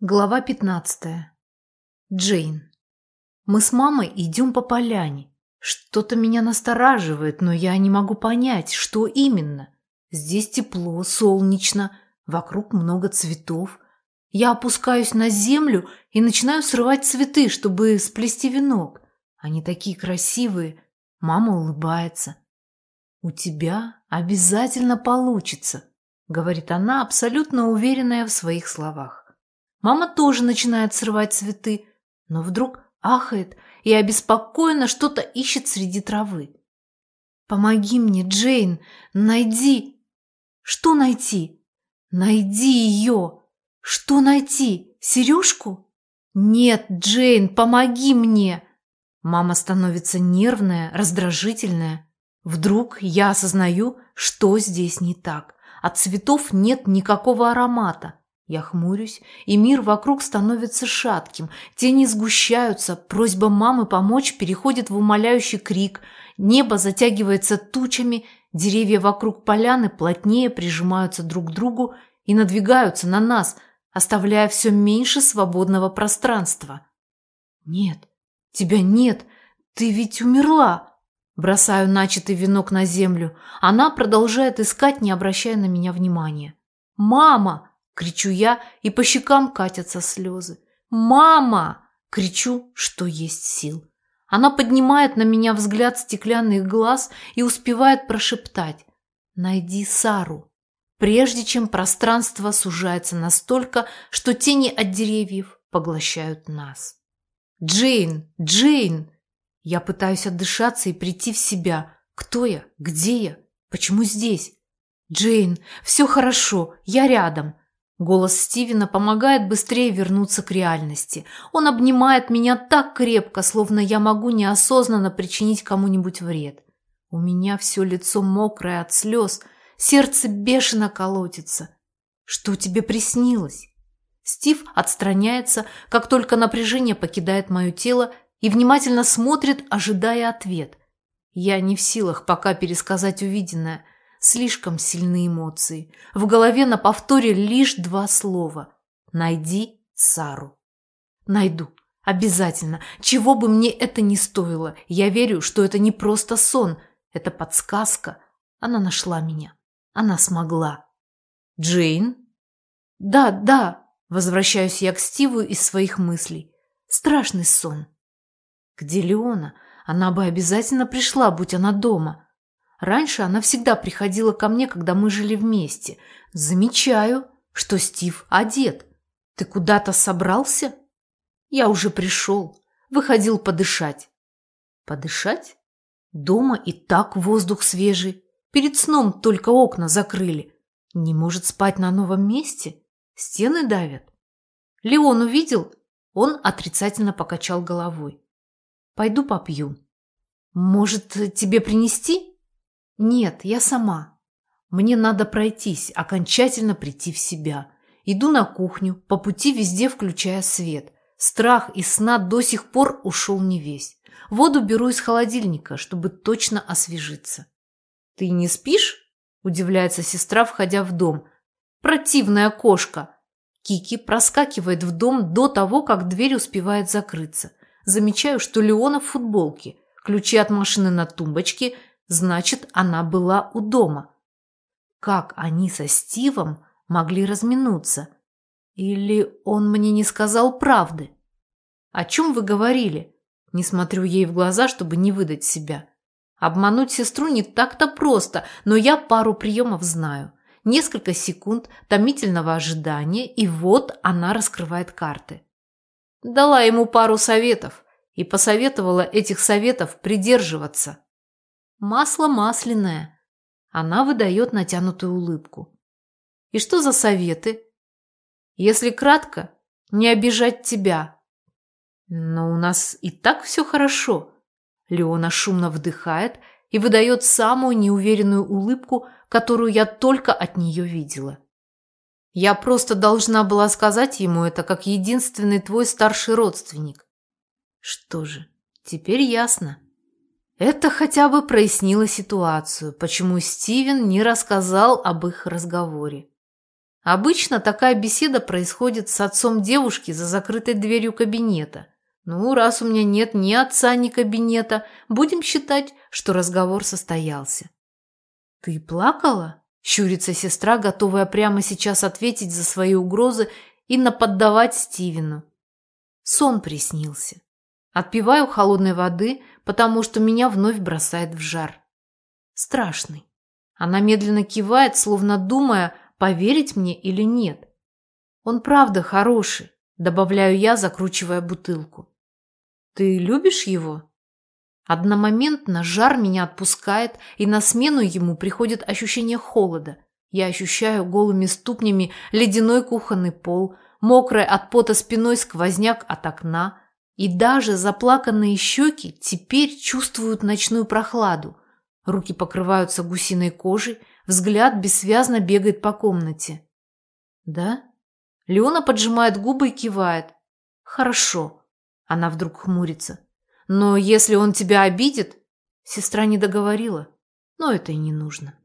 Глава 15. Джейн. Мы с мамой идем по поляне. Что-то меня настораживает, но я не могу понять, что именно. Здесь тепло, солнечно, вокруг много цветов. Я опускаюсь на землю и начинаю срывать цветы, чтобы сплести венок. Они такие красивые. Мама улыбается. «У тебя обязательно получится», — говорит она, абсолютно уверенная в своих словах. Мама тоже начинает срывать цветы, но вдруг ахает и обеспокоенно что-то ищет среди травы. «Помоги мне, Джейн, найди!» «Что найти?» «Найди ее!» «Что найти? Сережку?» «Нет, Джейн, помоги мне!» Мама становится нервная, раздражительная. Вдруг я осознаю, что здесь не так. От цветов нет никакого аромата. Я хмурюсь, и мир вокруг становится шатким. Тени сгущаются, просьба мамы помочь переходит в умоляющий крик. Небо затягивается тучами, деревья вокруг поляны плотнее прижимаются друг к другу и надвигаются на нас, оставляя все меньше свободного пространства. «Нет, тебя нет, ты ведь умерла!» Бросаю начатый венок на землю. Она продолжает искать, не обращая на меня внимания. «Мама!» Кричу я, и по щекам катятся слезы. «Мама!» Кричу, что есть сил. Она поднимает на меня взгляд стеклянных глаз и успевает прошептать «Найди Сару», прежде чем пространство сужается настолько, что тени от деревьев поглощают нас. «Джейн! Джейн!» Я пытаюсь отдышаться и прийти в себя. Кто я? Где я? Почему здесь? «Джейн, все хорошо, я рядом», Голос Стивена помогает быстрее вернуться к реальности. Он обнимает меня так крепко, словно я могу неосознанно причинить кому-нибудь вред. У меня все лицо мокрое от слез, сердце бешено колотится. Что тебе приснилось? Стив отстраняется, как только напряжение покидает мое тело и внимательно смотрит, ожидая ответ. Я не в силах пока пересказать увиденное – Слишком сильные эмоции. В голове на повторе лишь два слова. Найди Сару. Найду. Обязательно. Чего бы мне это ни стоило. Я верю, что это не просто сон. Это подсказка. Она нашла меня. Она смогла. Джейн? Да, да. Возвращаюсь я к Стиву из своих мыслей. Страшный сон. Где Леона? Она бы обязательно пришла, будь она дома. Раньше она всегда приходила ко мне, когда мы жили вместе. Замечаю, что Стив одет. Ты куда-то собрался? Я уже пришел. Выходил подышать. Подышать? Дома и так воздух свежий. Перед сном только окна закрыли. Не может спать на новом месте? Стены давят. Леон увидел? Он отрицательно покачал головой. Пойду попью. Может, тебе принести? Нет, я сама. Мне надо пройтись, окончательно прийти в себя. Иду на кухню, по пути везде включая свет. Страх и сна до сих пор ушел не весь. Воду беру из холодильника, чтобы точно освежиться. «Ты не спишь?» – удивляется сестра, входя в дом. «Противная кошка!» Кики проскакивает в дом до того, как дверь успевает закрыться. Замечаю, что Леона в футболке. Ключи от машины на тумбочке, Значит, она была у дома. Как они со Стивом могли разминуться? Или он мне не сказал правды? О чем вы говорили? Не смотрю ей в глаза, чтобы не выдать себя. Обмануть сестру не так-то просто, но я пару приемов знаю. Несколько секунд томительного ожидания, и вот она раскрывает карты. Дала ему пару советов и посоветовала этих советов придерживаться. Масло масляное. Она выдает натянутую улыбку. И что за советы? Если кратко, не обижать тебя. Но у нас и так все хорошо. Леона шумно вдыхает и выдает самую неуверенную улыбку, которую я только от нее видела. Я просто должна была сказать ему это как единственный твой старший родственник. Что же, теперь ясно. Это хотя бы прояснило ситуацию, почему Стивен не рассказал об их разговоре. Обычно такая беседа происходит с отцом девушки за закрытой дверью кабинета. Ну, раз у меня нет ни отца, ни кабинета, будем считать, что разговор состоялся. «Ты плакала?» – щурится сестра, готовая прямо сейчас ответить за свои угрозы и наподдавать Стивену. Сон приснился. Отпиваю холодной воды, потому что меня вновь бросает в жар. Страшный. Она медленно кивает, словно думая, поверить мне или нет. Он правда хороший, добавляю я, закручивая бутылку. Ты любишь его? Одномоментно жар меня отпускает, и на смену ему приходит ощущение холода. Я ощущаю голыми ступнями ледяной кухонный пол, мокрой от пота спиной сквозняк от окна, и даже заплаканные щеки теперь чувствуют ночную прохладу. Руки покрываются гусиной кожей, взгляд бессвязно бегает по комнате. «Да?» Леона поджимает губы и кивает. «Хорошо». Она вдруг хмурится. Но если он тебя обидит... Сестра не договорила, но это и не нужно.